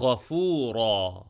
غفورا.